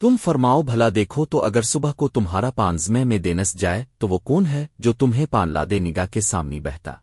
تم فرماؤ بھلا دیکھو تو اگر صبح کو تمہارا پانزمے میں دینس جائے تو وہ کون ہے جو تمہیں پان لادے نگاہ کے سامنے بہتا؟